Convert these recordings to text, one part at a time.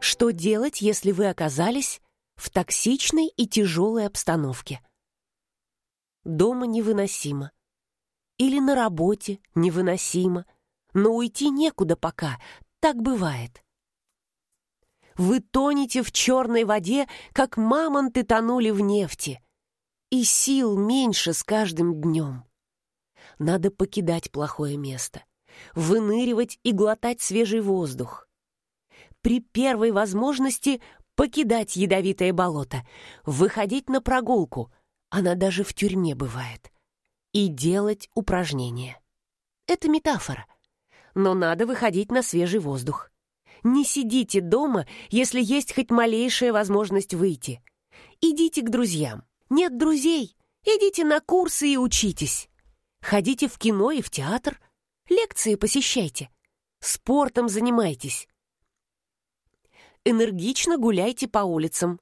Что делать, если вы оказались в токсичной и тяжелой обстановке? Дома невыносимо. Или на работе невыносимо. Но уйти некуда пока. Так бывает. Вы тонете в черной воде, как мамонты тонули в нефти. И сил меньше с каждым днем. Надо покидать плохое место, выныривать и глотать свежий воздух. При первой возможности покидать ядовитое болото, выходить на прогулку, она даже в тюрьме бывает, и делать упражнения. Это метафора, но надо выходить на свежий воздух. Не сидите дома, если есть хоть малейшая возможность выйти. Идите к друзьям. Нет друзей? Идите на курсы и учитесь. Ходите в кино и в театр. Лекции посещайте. Спортом занимайтесь. Энергично гуляйте по улицам.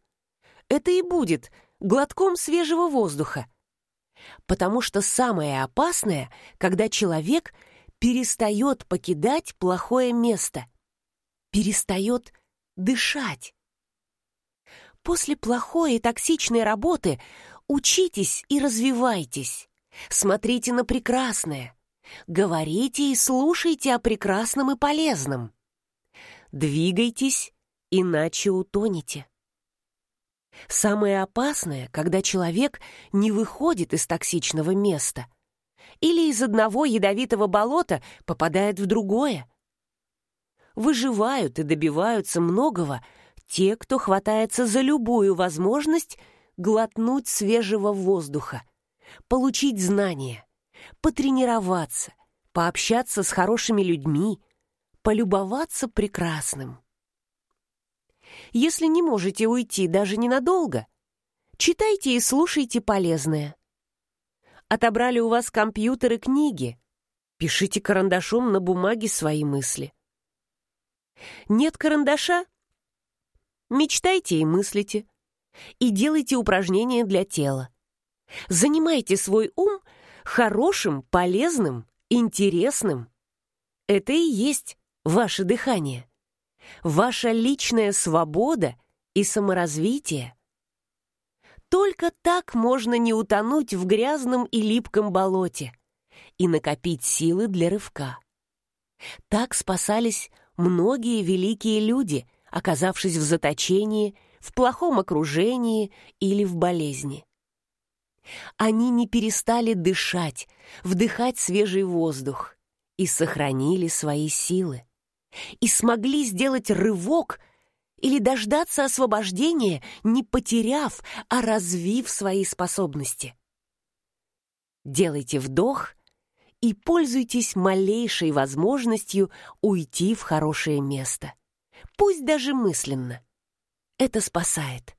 Это и будет глотком свежего воздуха. Потому что самое опасное, когда человек перестает покидать плохое место – перестает дышать. После плохой и токсичной работы учитесь и развивайтесь. Смотрите на прекрасное. Говорите и слушайте о прекрасном и полезном. Двигайтесь, иначе утонете. Самое опасное, когда человек не выходит из токсичного места или из одного ядовитого болота попадает в другое выживают и добиваются многого те, кто хватается за любую возможность глотнуть свежего воздуха, получить знания, потренироваться, пообщаться с хорошими людьми, полюбоваться прекрасным. Если не можете уйти даже ненадолго, читайте и слушайте полезное. Отобрали у вас компьютер и книги, пишите карандашом на бумаге свои мысли. Нет карандаша? Мечтайте и мыслите. И делайте упражнения для тела. Занимайте свой ум хорошим, полезным, интересным. Это и есть ваше дыхание. Ваша личная свобода и саморазвитие. Только так можно не утонуть в грязном и липком болоте и накопить силы для рывка. Так спасались многие великие люди, оказавшись в заточении, в плохом окружении или в болезни. Они не перестали дышать, вдыхать свежий воздух и сохранили свои силы. И смогли сделать рывок или дождаться освобождения, не потеряв, а развив свои способности. Делайте вдох и пользуйтесь малейшей возможностью уйти в хорошее место. Пусть даже мысленно. Это спасает.